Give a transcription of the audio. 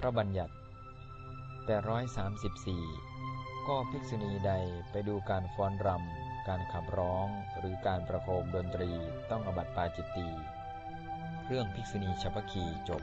พระบัญญัติ 834ร้อยสามสิบสี่ก็ภิกษุณีใดไปดูการฟ้อนรำ การขับร้องหรือการประโคมดนตรีต้องอบัติปาจิตตี เรื่องภิกษุณีชัพพคีจบ